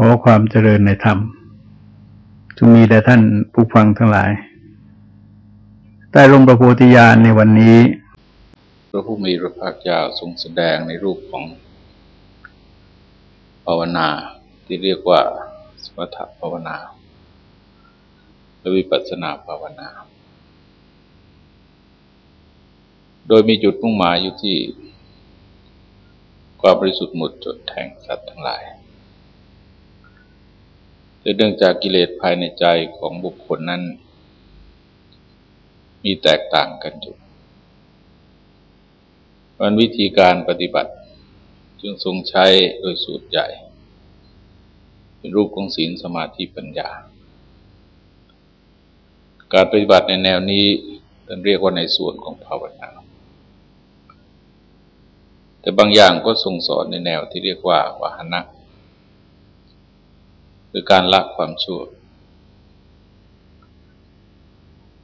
ขอความเจริญในธรรมจงมีแด่ท่านผู้ฟังทั้งหลาย ใต้ร่มพระโพธิญาณในวันนี้พระผู้มีพระภาคเจ้าทรงแสดงในรูปของภาวนาที่เรียกว่าสมถภาวนาและวิปัสสนาภาวนา โดยมีจุดมุ่งหมายอยู่ที่ความบริสุทธิ์หมดจดแทงสัตว์ทั้งหลาย แต่เนื่องจากกิเลสภายในใจของบุคคลนั้น มีแตกต่างกันอยู่วันวิธีการปฏิบัติ จึงทรงใช้โดยสูตรใหญ่ เป็นรูปของศีลสมาธิปัญญา การปฏิบัติในแนวนี้เรียกว่าในส่วนของภาวนา แต่บางอย่างก็ทรงสอนในแนวที่เรียกว่าวาหนะ คือการละความชั่ว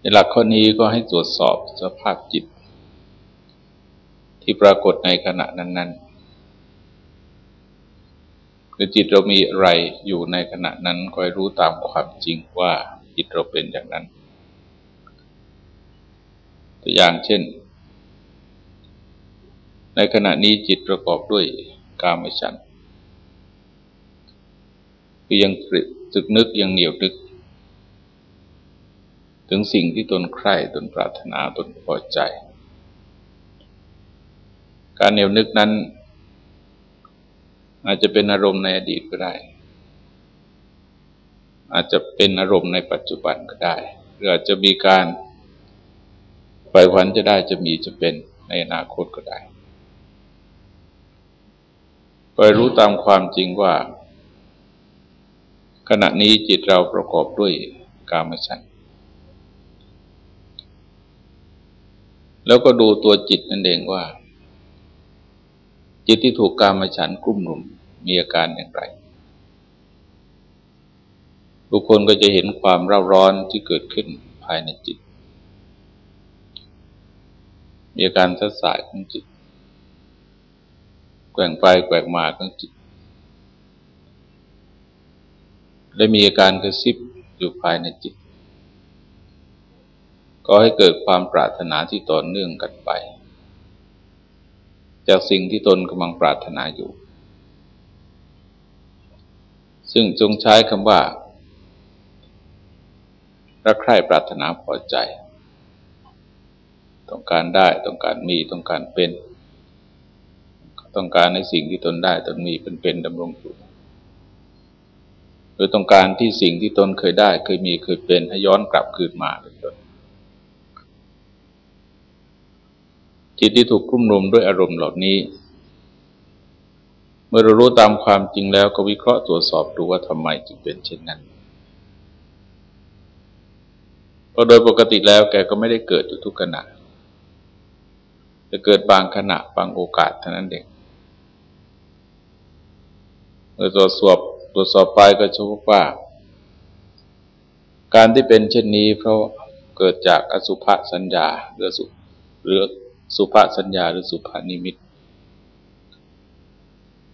ในหลักข้อนี้ก็ให้ตรวจสอบสภาพจิต ที่ปรากฏในขณะนั้น ๆ คือจิตเรามีอะไรอยู่ในขณะนั้นก็ให้รู้ตามความจริงว่าจิตเราเป็นอย่างนั้น ตัวอย่างเช่น ในขณะนี้จิตประกอบด้วยกามฉัน คือยังตึกนึกยังเหนียวนึก ถึงสิ่งที่ตนใคร่ตนปรารถนาตนพอใจ การเหนียวนึกนั้น อาจจะเป็นอารมณ์ในอดีตก็ได้ อาจจะเป็นอารมณ์ในปัจจุบันก็ได้หรืออาจจะมีการไปฝันจะได้จะมีจะเป็นในอนาคตก็ได้ไปรู้ตามความจริงว่า ขณะนี้จิตเราประกอบด้วยกามฉันแล้วก็ดูตัวจิตนั่นเองว่า จิตที่ถูกกามฉันกลุ่มรุมมีอาการอย่างไรทุกคนก็จะเห็นความเร่าร้อนที่เกิดขึ้นภายในจิต มีอาการสัดสายของจิต แกว่งไปแกว่งมาของจิต และมีอาการกระซิบอยู่ภายในจิต ก็ให้เกิดความปรารถนาที่ต่อเนื่องกันไป จากสิ่งที่ตนกำลังปรารถนาอยู่ ซึ่งจงใช้คำว่ารักใคร่ปรารถนาพอใจ ต้องการได้ต้องการมีต้องการเป็น ต้องการในสิ่งที่ตนได้ตนมีเป็นเป็นดำรงอยู่ หรือต้องการที่สิ่งที่ตนเคยได้ เคยมีเคยเป็นให้ย้อนกลับคืนมาเป็นต้นจิตที่ถูกกลุ่มรุมด้วยอารมณ์เหล่านี้ เมื่อเรารู้ตามความจริงแล้วก็วิเคราะห์ตรวจสอบดูว่าทำไมจึงเป็นเช่นนั้นเพราะโดยปกติแล้วแกก็ไม่ได้เกิดอยู่ทุกขณะจะเกิดบางขณะบางโอกาสเท่านั้นเองเมื่อตรวจสอบ ตรวจสอบไปก็จะพบว่า การที่เป็นเช่นนี้ เพราะเกิดจากอสุภสัญญาหรือสุหรือสุภสัญญาหรือสุภานิมิต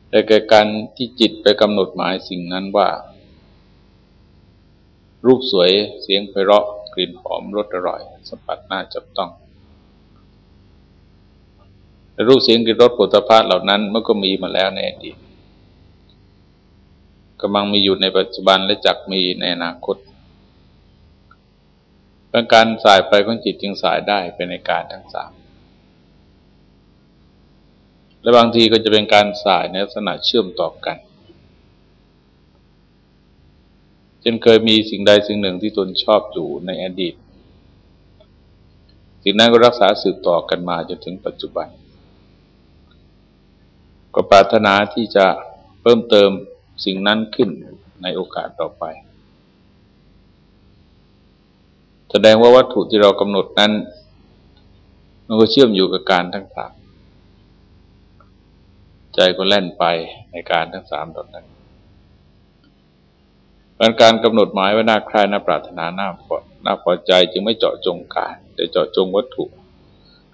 แต่แก่การที่จิตไปกำหนดหมายสิ่งนั้นว่า รูปสวยเสียงไพเราะกลิ่นหอมรสอร่อยสัมผัสน่าจับต้องรูปเสียงกลิ่นรสผลิตภัณฑ์เหล่านั้นมันก็มีมาแล้วในอดีต กำลังมีอยู่ในปัจจุบันและจักมีในอนาคตเป็นการสายไปของจิตจึงสายได้เป็นในการทั้งสามและบางทีก็จะเป็นการสายในลักษณะเชื่อมต่อกันจนเคยมีสิ่งใดสิ่งหนึ่งที่ตนชอบอยู่ในอดีต สิ่งนั้นก็รักษาสืบต่อกันมาจนถึงปัจจุบัน ก็ปรารถนาที่จะเพิ่มเติม สิ่งนั้นขึ้นในโอกาสต่อไป แสดงว่าวัตถุที่เรากำหนดนั้น มันก็เชื่อมอยู่กับการทั้งสามใจก็แล่นไปในการทั้งสามตอนนั้นการการกำหนดหมายว่าน่าใคร่น่าปรารถนาน่าพอน่าพอใจจึงไม่เจาะจงการ แต่เจาะจงวัตถุ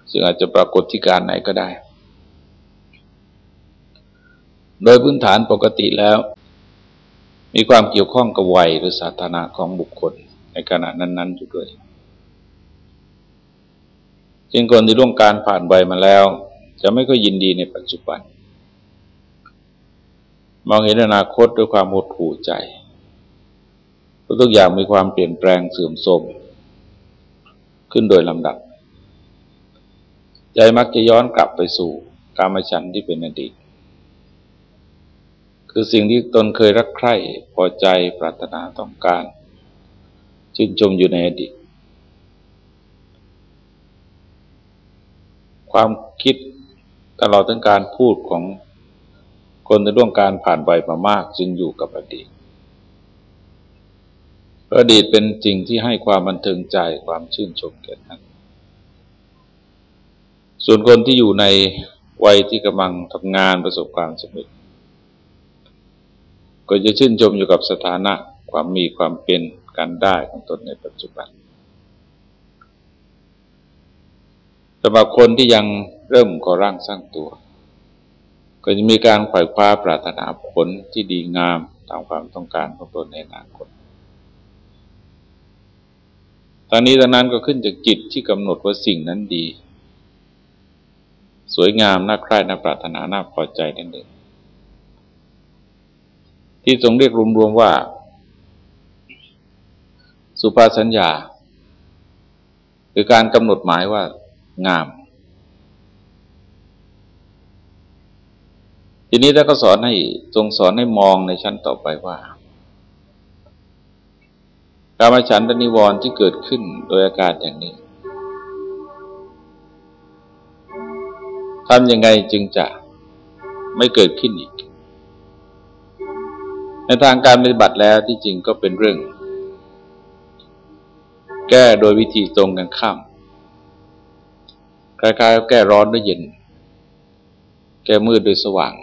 ซึ่งอาจจะปรากฏที่การไหนก็ได้ โดยพื้นฐานปกติแล้ว มีความเกี่ยวข้องกับวัยหรือสาธารณะของบุคคลในขณะนั้น ๆ อยู่ด้วยจึงคนที่ร่วงการผ่านวัยมาแล้ว จะไม่ก็ยินดีในปัจจุบัน มองเห็นอนาคตด้วยความหดหู่ใจทุกอย่างมีความเปลี่ยนแปลงเสื่อมโทรมขึ้นโดยลำดับ ใจมักจะย้อนกลับไปสู่กามฉันที่เป็นอดีต คือสิ่งที่ตนเคยรักใคร่พอใจปรารถนาต้องการ ชื่นชมอยู่ในอดีต ความคิดตลอดทั้งการพูดของคนในร่วงการผ่านไปมามาก จึงอยู่กับอดีตอดีตเป็นสิ่งที่ให้ความบันเทิงใจความชื่นชมแก่ท่านส่วนคนที่อยู่ในวัยที่กำลังทำงานประสบความสำเร็จ ก็จะชื่นชมอยู่กับสถานะความมีความเป็นการได้ของตนในปัจจุบันสำหรับคนที่ยังเริ่มก่อร่างสร้างตัว ก็จะมีการปล่อยคว้าปรารถนาผลที่ดีงามตามความต้องการของตนในอนาคตตอนนี้ตอนนั้นก็ขึ้นจากจิตที่กำหนดว่าสิ่งนั้นดี สวยงามน่าใคร่น่าปรารถนาน่าพอใจนั่นเอง ที่ทรงเรียกรวมๆว่า สุภาสัญญา คือการกำหนดหมายว่างาม ทีนี้ท่านก็สอนให้ทรงสอนให้มองในชั้นต่อไปว่าการมาฉันตนิวรณ์ที่เกิดขึ้นโดยอาการอย่างนี้ทำยังไงจึงจะไม่เกิดขึ้นอีก ในทางการปฏิบัติแล้วที่จริงก็เป็นเรื่อง แก้โดยวิธีตรงกันข้ามคล้ายๆแก้ร้อนด้วยเย็น แก้มืดด้วยสว่าง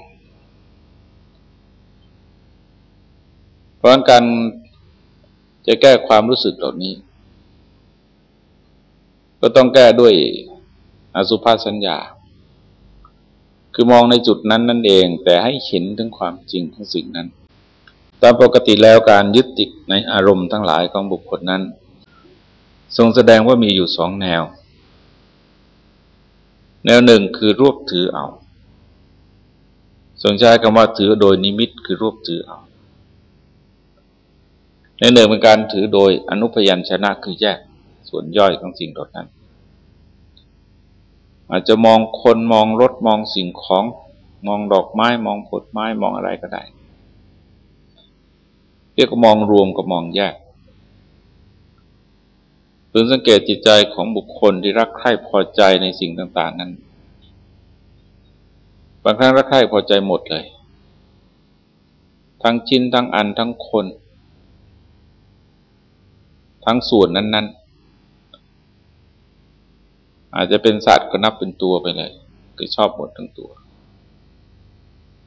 เพราะการจะแก้ความรู้สึกเหล่านี้ ก็ต้องแก้ด้วยอสุภาสัญญา คือมองในจุดนั้นนั่นเอง แต่ให้เห็นถึงความจริงของสิ่งนั้น ตามปกติแล้วการยึดติดในอารมณ์ทั้งหลายของบุคคลนั้น ทรงแสดงว่ามีอยู่สองแนว แนวหนึ่งคือรวบถือเอาทรงใช้คำว่าถือโดยนิมิตคือรวบถือเอาในหนึ่งเป็นการถือโดยอนุพยัญชนะคือแยกส่วนย่อยของสิ่งดดนั้น อาจจะมองคนมองรถมองสิ่งของมองดอกไม้มองผลไม้มองอะไรก็ได้ เรียกมองรวมกับมองแยกพึงสังเกตจิตใจของบุคคลที่รักใคร่พอใจในสิ่งต่าง ๆ นั้น บางครั้งรักใคร่พอใจหมดเลย ทั้งชิ้นทั้งอันทั้งคน ทั้งส่วนนั้น ๆ อาจจะเป็นสัตว์ก็นับเป็นตัวไปเลยคือชอบหมดทั้งตัว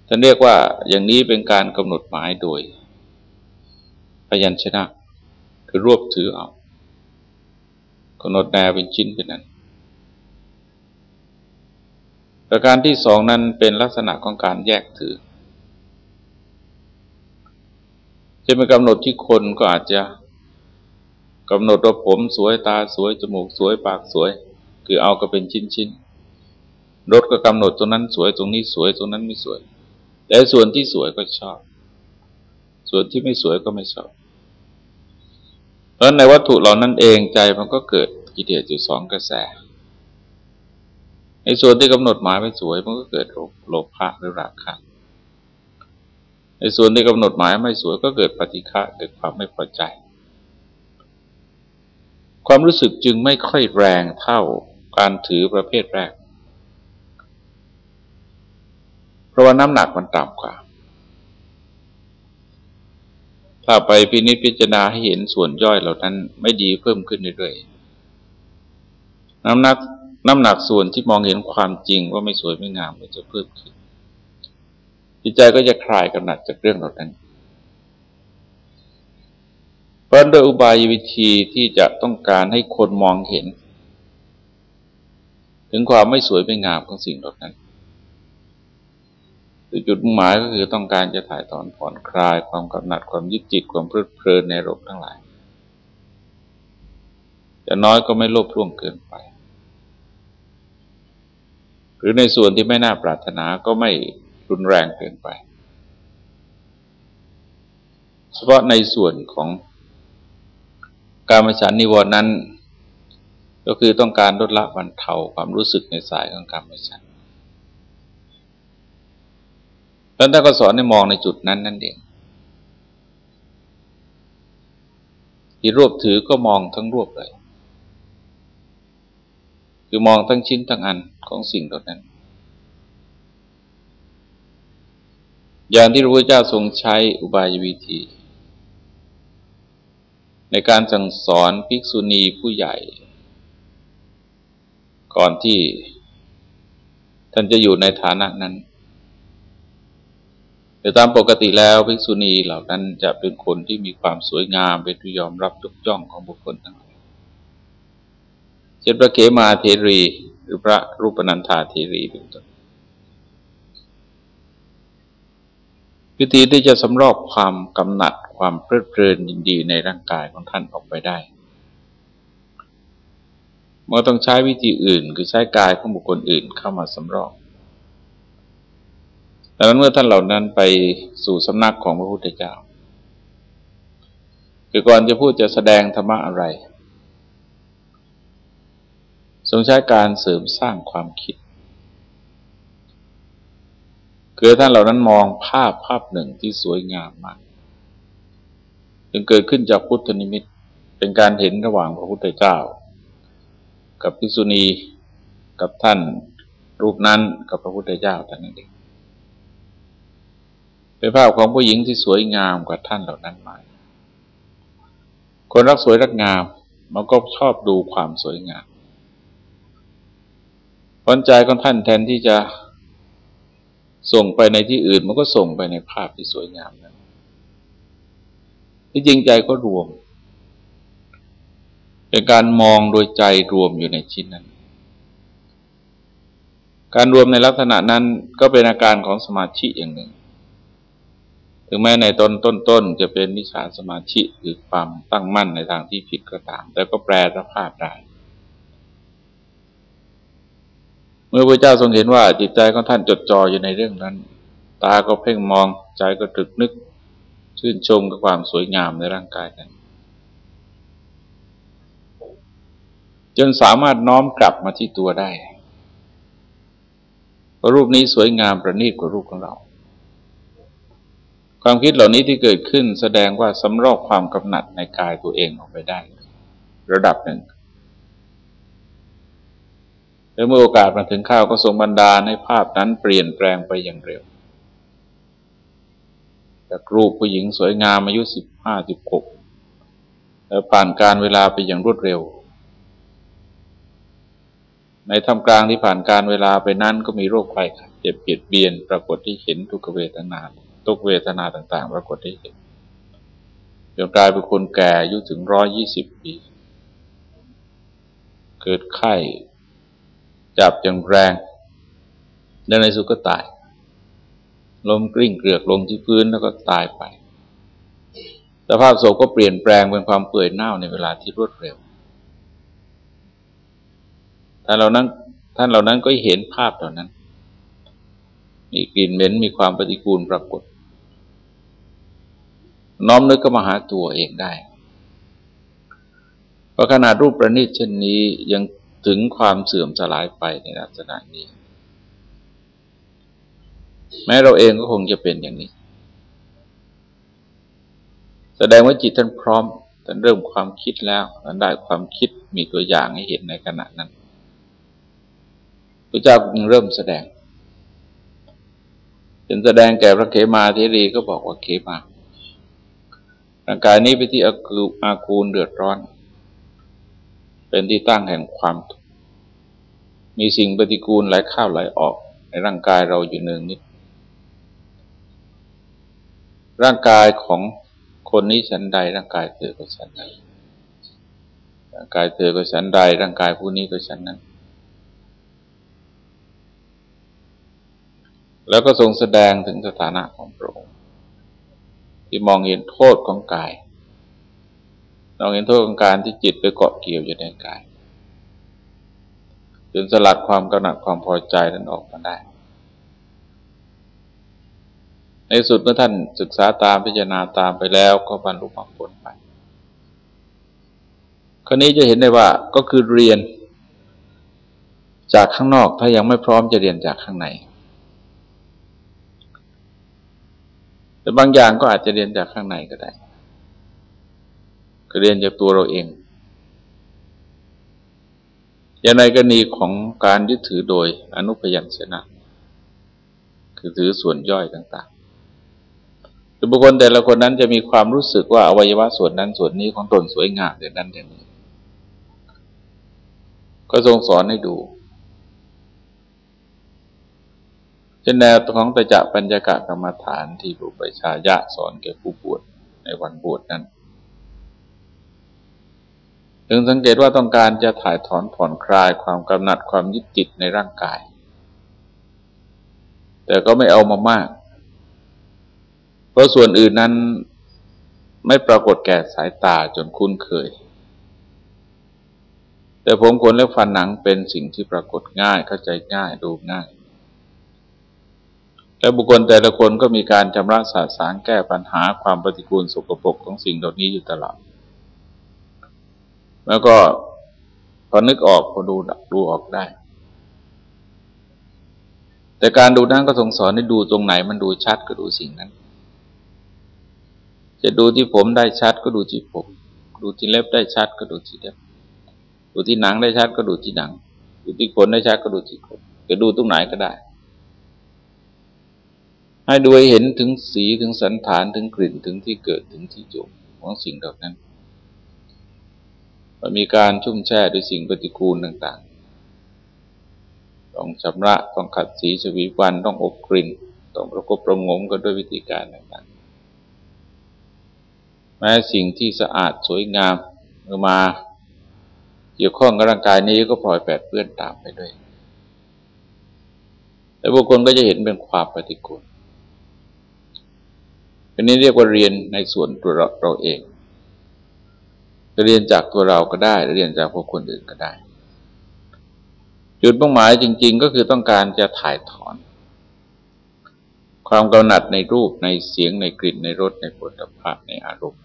ท่านเรียกว่าอย่างนี้เป็นการกำหนดหมายโดย พยัญชนะ คือรวบถือเอากำหนดแนวเป็นชิ้นเป็นนั้น ประการที่สองนั้นเป็นลักษณะของการแยกถือ จะเป็นกำหนดที่คนก็อาจจะกำหนดว่าผมสวยตาสวยจมูกสวยปากสวย คือเอาก็เป็นชิ้นชิ้นรถก็กำหนดตรงนั้นสวยตรงนี้สวยตรงนั้นไม่สวย แต่ส่วนที่สวยก็ชอบ ส่วนที่ไม่สวยก็ไม่ชอบ เพราะในวัตถุเหล่านั้นเองใจมันก็เกิดกิเลสอยู่สองกระแสในส่วนที่กำหนดหมายไม่สวยมันก็เกิดโลภะหรือราคะในส่วนที่กำหนดหมายไม่สวยก็เกิดปฏิฆะเกิดความไม่พอใจ ความรู้สึกจึงไม่ค่อยแรงเท่าการถือประเภทแรก เพราะว่าน้ำหนักมันต่ำกว่า ถ้าไปพินิจพิจารณาให้เห็นส่วนย่อยเหล่านั้นไม่ดีเพิ่มขึ้นเรื่อยๆน้ำหนักน้ำหนักส่วนที่มองเห็นความจริงว่าไม่สวยไม่งามมันจะเพิ่มขึ้น จิตใจก็จะคลายกำหนัดจากเรื่องเหล่านั้นเพราะโดยอุบายวิธีที่จะต้องการให้คนมองเห็น ถึงความไม่สวยไม่งามของสิ่งเหล่านั้น จุดมุ่งหมายก็คือต้องการจะถ่ายถอนผ่อนคลายความกำหนัดความยึดจิตความเพลิดเพลินในรมทั้งหลายจะน้อยก็ไม่โลภร่วงเกินไป หรือในส่วนที่ไม่น่าปรารถนาก็ไม่รุนแรงเกินไป เฉพาะในส่วนของการมฉันนิวรณ์นั้น ก็คือต้องการลดละบรรเทาความรู้สึกในสายของการมฉัน แล้วท่านก็สอนให้มองในจุดนั้นนั่นเองที่รวบถือก็มองทั้งรวบเลย คือมองทั้งชิ้นทั้งอันของสิ่งเหล่านั้น อย่างที่พระพุทธเจ้าทรงใช้อุบายวิธี ในการสั่งสอนภิกษุณีผู้ใหญ่ ก่อนที่ท่านจะอยู่ในฐานะนั้น แต่ตามปกติแล้วภิกษุณีเหล่านั้นจะเป็นคนที่มีความสวยงามเป็นที่ยอมรับยกย่องของบุคคลทั้งหลายเช่นพระเขมาเทรี หรือพระรูปนันธาเทรีเป็นต้นวิธีที่จะสำรอกความกำหนัดความเพลิดเพลินยินดีในร่างกายของท่านออกไปได้เมื่อต้องใช้วิธีอื่น คือใช้กายของบุคคลอื่นเข้ามาสำรอก ดังนั้นเมื่อท่านเหล่านั้นไปสู่สำนักของพระพุทธเจ้า คือก่อนจะพูดจะแสดงธรรมะอะไร ทรงใช้การเสริมสร้างความคิด คือท่านเหล่านั้นมองภาพภาพหนึ่งที่สวยงามมากจึงเกิดขึ้นจากพุทธนิมิตเป็นการเห็นระหว่างพระพุทธเจ้า กับภิกษุณีกับท่านรูปนั้นกับพระพุทธเจ้าท่านนั่นเอง เป็นภาพของผู้หญิงที่สวยงามกว่าท่านเหล่านั้นมาคนรักสวยรักงาม มันก็ชอบดูความสวยงามผลใจของท่านแทนที่จะส่งไปในที่อื่น มันก็ส่งไปในภาพที่สวยงามนั้นที่จริงใจก็รวม เป็นการมองโดยใจรวมอยู่ในชิ้นนั้น การรวมในลักษณะนั้นก็เป็นอาการของสมาธิอย่างหนึ่ง ถึงแม้ในตนต้นๆจะเป็นนิสาสมาธิคือความตั้งมั่นในทางที่ผิดก็ตาม แต่ก็แปลสภาพได้ เมื่อพระเจ้าทรงเห็นว่าจิตใจของท่านจดจ่ออยู่ในเรื่องนั้น ตาก็เพ่งมองใจก็ตรึกนึก ชื่นชมกับความสวยงามในร่างกายนั้นจนสามารถน้อมกลับมาที่ตัวได้เพราะรูปนี้สวยงามประณีตกว่ารูปของเรา ความคิดเหล่านี้ที่เกิดขึ้นแสดงว่าสำรอกความกำหนัดในกายตัวเองออกไปได้ ระดับหนึ่งแล้วเมื่อโอกาสมาถึงข้าวก็ทรงบันดาลให้ภาพนั้นเปลี่ยนแปลงไปอย่างเร็ว จากรูปผู้หญิงสวยงามอายุสิบห้าสิบหกแล้วผ่านการเวลาไปอย่างรวดเร็ว ในทำกลางที่ผ่านการเวลาไปนั้นก็มีโรคไข้เจ็บเปียดเบียน ปรากฏที่เห็นทุกเวทนา ทุกเวทนาต่าง ๆ ปรากฏได้เห็นจนกลายเป็นคนแก่อายุถึงร้อยยี่สิบปี เกิดไข้จับอย่างแรงแลในสุดก็ตายลมกลิ้งเกลือกลงที่พื้นแล้วก็ตายไป สภาพศพก็เปลี่ยนแปลงเป็นความเปื่อยเน่าในเวลาที่รวดเร็ว ท่านเหล่านั้น ท่านเหล่านั้นก็เห็นภาพเหล่านั้น มีกลิ่นเหม็นมีความปฏิกูลปรากฏ น้อมนึกก็มาหาตัวเองได้เพราะขนาดรูปประณีตเช่นนี้ยังถึงความเสื่อมสลายไปในลักษณะนี้ แม้เราเองก็คงจะเป็นอย่างนี้ แสดงว่าจิตท่านพร้อมท่านเริ่มความคิดแล้วท่านได้ความคิดมีตัวอย่างให้เห็นในขณะนั้นพระเจ้าจึงเริ่มแสดงจนแสดงแก่พระเขมาเทรีก็บอกว่าเขมา ร่างกายนี้เป็นที่อากูอากูลเดือดร้อน เป็นที่ตั้งแห่งความมีสิ่งปฏิกูลไหลเข้าไหลออก ในร่างกายเราอยู่เนืองนิด ร่างกายของคนนี้ฉันใด ร่างกายเธอก็ฉันใดร่างกายเธอก็ฉันใด ร่างกายผู้นี้ก็ฉันนั้น แล้วก็ทรงแสดงถึงสถานะของพระองค์ ที่มองเห็นโทษของกายมองเห็นโทษของการที่จิตไปเกาะเกี่ยวอยู่ในกายจนสลัดความกำหนัดความพอใจนั้นออกมาได้ ในสุดเมื่อท่านศึกษาตามพิจารณาตามไปแล้วก็บรรลุมรรคผลไปคราวนี้จะเห็นได้ว่าก็คือเรียนจากข้างนอกถ้ายังไม่พร้อมจะเรียนจากข้างใน แต่บางอย่างก็อาจจะเรียนจากข้างในก็ได้ก็เรียนจากตัวเราเอง อย่างในกรณีของการยึดถือโดยอนุพยัญชนะ คือถือส่วนย่อยต่างๆคือบุคคลแต่ละคนนั้นจะมีความรู้สึกว่าอวัยวะส่วนนั้นส่วนนี้ของตนสวยงามอย่างนั้นอย่างนี้ ก็ทรงสอนให้ดู ช่นแนวของตจะปัญญากะกรรมฐานที่รูปชายะสอนแก่ผู้บวชในวันบวชนั้นถึงสังเกตว่าต้องการจะถ่ายถอนผ่อนคลายความกำหนัดความยึดติดในร่างกาย แต่ก็ไม่เอามามาก เพราะส่วนอื่นนั้นไม่ปรากฏแก่สายตาจนคุ้นเคย แต่ผมขนและฟันหนังเป็นสิ่งที่ปรากฏง่ายเข้าใจง่ายดูง่าย และบุคคลแต่ละคนก็มีการชำระสาสางแก้ปัญหาความปฏิกูลสกปรกของสิ่งเหล่านี้อยู่ตลอด แล้วก็พอนึกออกพอดูดูออกได้ แต่การดูนั้นก็ทรงสอนให้ดูตรงไหนมันดูชัดก็ดูสิ่งนั้น จะดูที่ผมได้ชัดก็ดูที่ผม ดูที่เล็บได้ชัดก็ดูที่เล็บ ดูที่หนังได้ชัดก็ดูที่หนัง ดูที่ขนได้ชัดก็ดูที่ขนจะดูตรงไหนก็ได้ ให้ดูเห็นถึงสีถึงสันฐานถึงกลิ่นถึงที่เกิดถึงที่จบของสิ่งเหล่านั้นมันมีการชุ่มแช่ด้วยสิ่งปฏิกูลต่างๆ ต้องชำระต้องขัดสีชวีวันต้องอบกลิ่น ต้องประกบประงมกันด้วยวิธีการต่างๆ แม้สิ่งที่สะอาดสวยงามเมื่อมาเกี่ยวข้องกับร่างกายนี้ก็พลอยแปดเปื้อนตามไปด้วย แต่บุคคลก็จะเห็นเป็นความปฏิกูล อันนี้เรียกว่าเรียนในส่วนตัวเราเราเองจะเรียนจากตัวเราก็ได้ เรียนจากพวกคนอื่นก็ได้ จุดเป้าหมายจริง ๆ ก็คือต้องการจะถ่ายถอน ความกำหนัดในรูปในเสียงในกลิ่นในรสในผลิภัณฑ์ในอารมณ์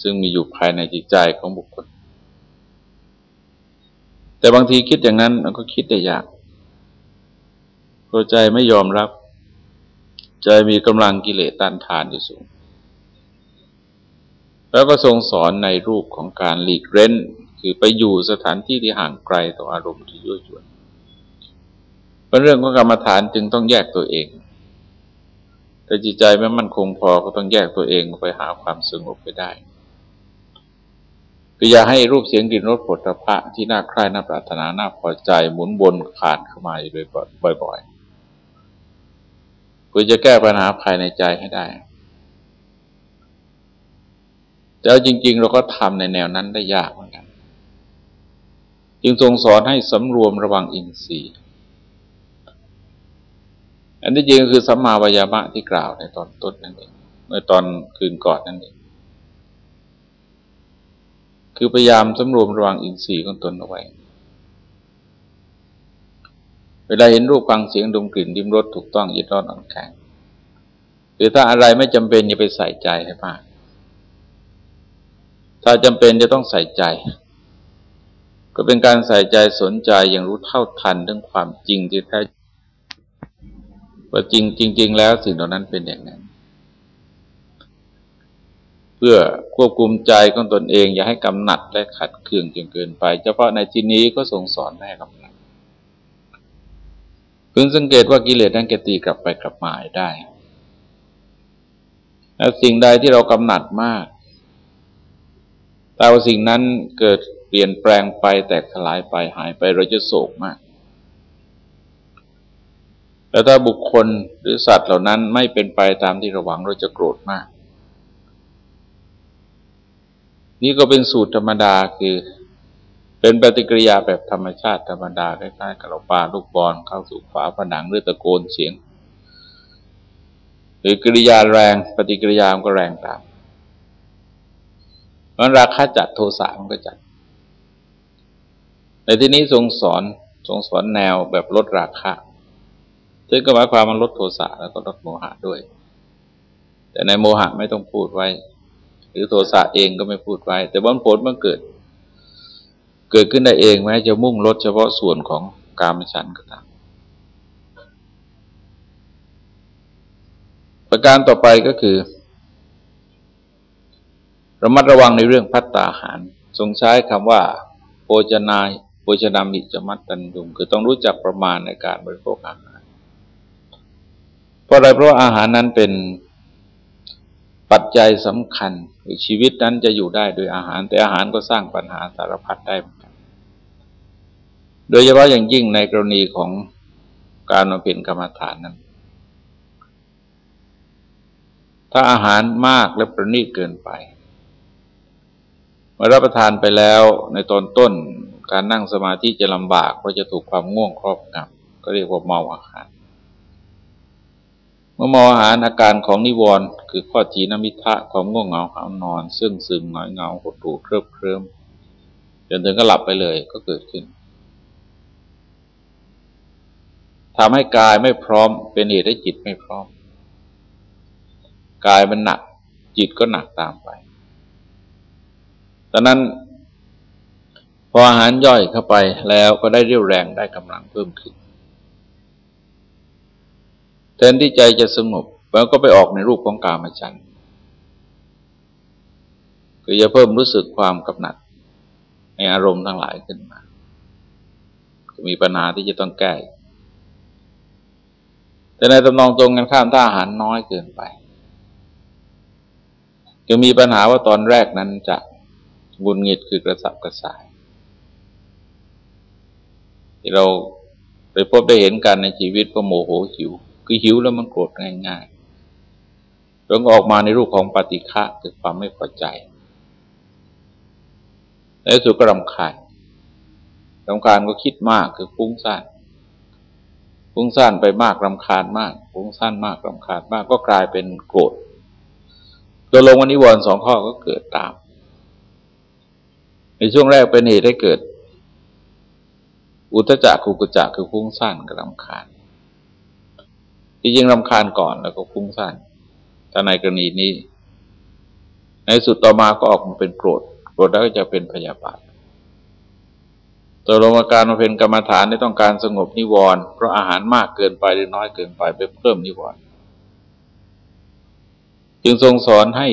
ซึ่งมีอยู่ภายในจิตใจของบุคคล แต่บางทีคิดอย่างนั้นมันก็คิดได้ยากตัวใจไม่ยอมรับ ใจมีกำลังกิเลสต้านทานอยู่สูง แล้วก็ทรงสอนในรูปของการหลีกเร้น คือไปอยู่สถานที่ที่ห่างไกลต่ออารมณ์ที่ยั่วยวนเป็นเรื่องของกรรมฐานจึงต้องแยกตัวเอง แต่จิตใจไม่มั่นคงพอก็ต้องแยกตัวเองไปหาความสงบไปได้คืออย่าให้รูปเสียงกลิ่นรสผลพระที่น่าใคร่น่าปรารถนาน่าพอใจหมุนวนผ่านเข้ามาอยู่บ่อยๆ พื่อจะแก้ปัญหาภายในใจให้ได้ แต่จริง ๆ เราก็ทำในแนวนั้นได้ยากเหมือนกัน จึงทรงสอนให้สำรวมระวังอินทรีย์ อันที่จริงคือสัมมาวายามะที่กล่าวในตอนต้นนั่นเอง เมื่อตอนคืนก่อนนั่นเอง คือพยายามสำรวมระวังอินทรีย์ของตนเอาไว้ เวลาเห็นรูปฟังเสียงดมกลิ่นดิมรสถูกต้องยึดร้อนอ่อนแข็งหรือถ้าอะไรไม่จำเป็นอย่าไปใส่ใจให้มากถ้าจำเป็นจะต้องใส่ใจ ก็เป็นการใส่ใจสนใจอย่างรู้เท่าทันเรื่องความจริงที่แท้ว่าจริงจริง ๆ แล้วสิ่งเหล่านั้นเป็นอย่างนั้น เพื่อควบคุมใจของตนเอง อย่าให้กำหนัดและขัดเคืองจนเกินไป เฉพาะในที่นี้ก็ทรงสอนให้กำหนัด พึงสังเกตว่ากิเลสนั้นแกตีกลับไปกลับมาได้แล้วสิ่งใดที่เรากำหนัดมากแต่ว่าสิ่งนั้นเกิดเปลี่ยนแปลงไปแตกสลายไปหายไปเราจะโศกมากแล้วถ้าบุคคลหรือสัตว์เหล่านั้นไม่เป็นไปตามที่เราหวังเราจะโกรธมาก นี่ก็เป็นสูตรธรรมดาคือ เป็นปฏิกิริยาแบบธรรมชาติธรรมดาคล้ายๆกับเราปาลูกบอลเข้าสู่ฝาผนังหรือตะโกนเสียง หรือกิริยาแรงปฏิกิริยามก็แรงตามมันราคาจัดโทสะมันก็จัด ในที่นี้ทรงสอนทรงสอนแนวแบบลดราคาซึ่งก็หมายความมันลดโทสะแล้วก็ลดโมหะด้วย แต่ในโมหะไม่ต้องพูดไว้ หรือโทสะเองก็ไม่พูดไว้ แต่บนผลมันเกิด เกิดขึ้นได้เองแม้จะมุ่งลดเฉพาะส่วนของกามฉันก็ตามประการต่อไปก็คือ ระมัดระวังในเรื่องพัตตาหาร ทรงใช้คำว่า โภชนายโภชนามิจมัตตันยุงคือต้องรู้จักประมาณในการบริโภคอาหารเพราะอะไรเพราะอาหารนั้นเป็น ปัจจัยสำคัญคือชีวิตนั้นจะอยู่ได้โดยอาหาร แต่อาหารก็สร้างปัญหาสารพัดได้เหมือนกัน โดยเฉพาะอย่างยิ่งในกรณีของการมาเป็นกรรมฐานนั้น ถ้าอาหารมากและประณีตเกินไปเมื่อรับประทานไปแล้วในตอนต้นการนั่งสมาธิจะลำบากเพราะจะถูกความง่วงครอบงำก็เรียกว่าเมาอาหาร เมื่อมอาหารอาการของนิวรณ์คือข้อจีนมิทะความง่วงเหงาหานอน ซึ่งซึมหงอยเงาหดหู่เคริบเคลิ้มจนถึงก็หลับไปเลยก็เกิดขึ้นทำให้กายไม่พร้อมเป็นเหตุให้จิตไม่พร้อม กายมันหนัก จิตก็หนักตามไปตอนนั้น พออาหารย่อยเข้าไปแล้วก็ได้เรี่ยวแรงได้กำลังเพิ่มขึ้น แทนที่ใจจะสงบแล้วก็ไปออกในรูปของกามฉันคือจะเพิ่มรู้สึกความกำหนัด ในอารมณ์ทั้งหลายขึ้นมาจะมีปัญหาที่จะต้องแก้ แต่ในตำนองตรงกันข้ามถ้าอาหารน้อยเกินไปจะมีปัญหาว่าตอนแรกนั้นจะบุญงิดคือกระสับกระส่าย ที่เราไปพบได้เห็นกันในชีวิตก็โมโหหิว คือหิวแล้วมันโกรธง่ายๆแล้วก็ออกมาในรูปของปฏิฆะคือความไม่พอใจแล้วสุดก็รำคาญรำคาญก็คิดมากคือฟุ้งซ่านฟุ้งซ่านไปมากรำคาญมากฟุ้งซ่านมากรำคาญมากก็กลายเป็นโกรธตัวลงวันนิวรณ์สองข้อก็เกิดตาม ในช่วงแรกเป็นเหตุให้เกิด อุตจักขุกุจักคือฟุ้งซ่านกับรำคาญ ที่จริงรำคาญก่อนแล้วก็ฟุ้งซ่านถ้าในกรณีนี้ ในสุดต่อมาก็ออกมาเป็นโกรธ โกรธแล้วก็จะเป็นพยาบาทตัวลงอาการมาเป็นกรรมฐานที่ต้องการสงบนิวรณ์เพราะอาหารมากเกินไปหรือน้อยเกินไปไปเพิ่มนิวรณ์จึงทรงสอนให้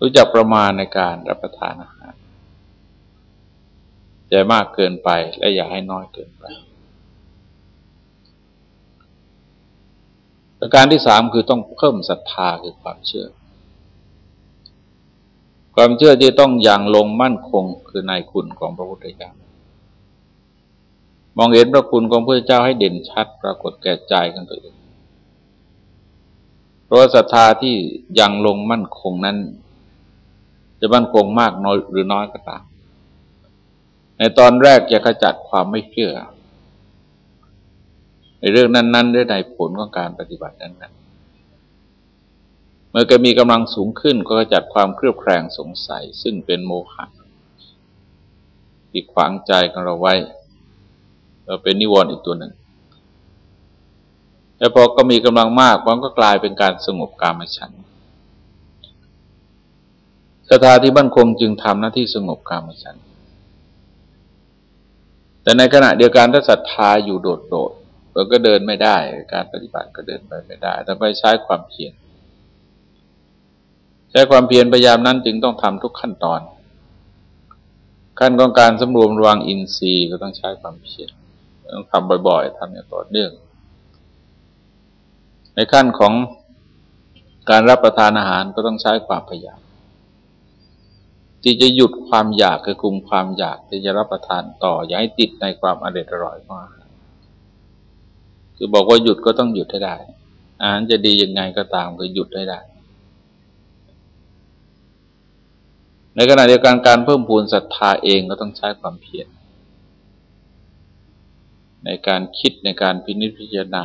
รู้จักประมาณในการรับประทานอาหารอย่ามากเกินไปและอย่าให้น้อยเกินไป ประการที่สามคือต้องเพิ่มศรัทธาคือความเชื่อ ความเชื่อที่ต้องอย่างลงมั่นคงคือในคุณของพระพุทธเจ้ามองเห็นพระคุณของพระเจ้าให้เด่นชัด ปรากฏแก่ใจกันตัวเองเพราะศรัทธาที่ยังลงมั่นคงนั้น จะมั่นคงมากน้อยหรือน้อยก็ตาม ในตอนแรกจะขจัดความไม่เชื่อ เรื่องนั้นๆด้วยในผลของการปฏิบัตินั้นๆ เมื่อก็มีกำลังสูงขึ้นก็จัดความเครือบแคลงสงสัย ซึ่งเป็นโมหะที่ขวางใจของเราไว้เราเป็นนิวรณ์อีกตัวหนึ่งแล้วพอก็มีกำลังมากมันก็กลายเป็นการสงบกามฉันทศรัทธาที่มั่นคงจึงทำหน้าที่สงบกามฉันแต่ในขณะเดียวกันถ้าศรัทธาอยู่โดดๆ เราก็เดินไม่ได้ การปฏิบัติก็เดินไปไม่ได้แต้องไปใช้ความเพียรใช้ความเพียรพยายามนั้นจึงต้องทำทุกขั้นตอน ขั้นของการสำรวมระวังอินทรีย์ก็ต้องใช้ความเพียรต้องทำบ่อย ๆทำอย่างต่อเนื่อง ในขั้นของการรับประทานอาหารก็ต้องใช้ความพยายามที่จะหยุดความอยากคือคุมความอยากที่จะรับประทานต่ออย่าให้ติดในความอร่อยอร่อยมาก คือบอกว่าหยุดก็ต้องหยุดให้ได้ อาหารจะดียังไงก็ตามคือหยุดให้ได้ ในขณะเดียวกันการเพิ่มพูนศรัทธาเองก็ต้องใช้ความเพียรในการคิดในการพินิจพิจารณา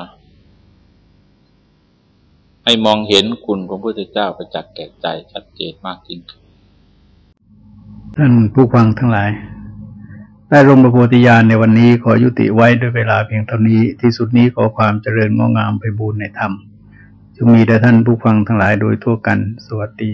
ให้มองเห็นคุณของพระพุทธเจ้าประจักษ์แก่ใจชัดเจนมากยิ่งขึ้นท่านผู้ฟังทั้งหลาย ได้รมประโพธิญาณในวันนี้ขอยุติไว้ด้วยเวลาเพียงเท่านี้ที่สุดนี้ขอความเจริญงอกงามไปบูรณนธรรมจงมีแด่ท่านผู้ฟังทั้งหลายโดยทั่วกัน สวัสดี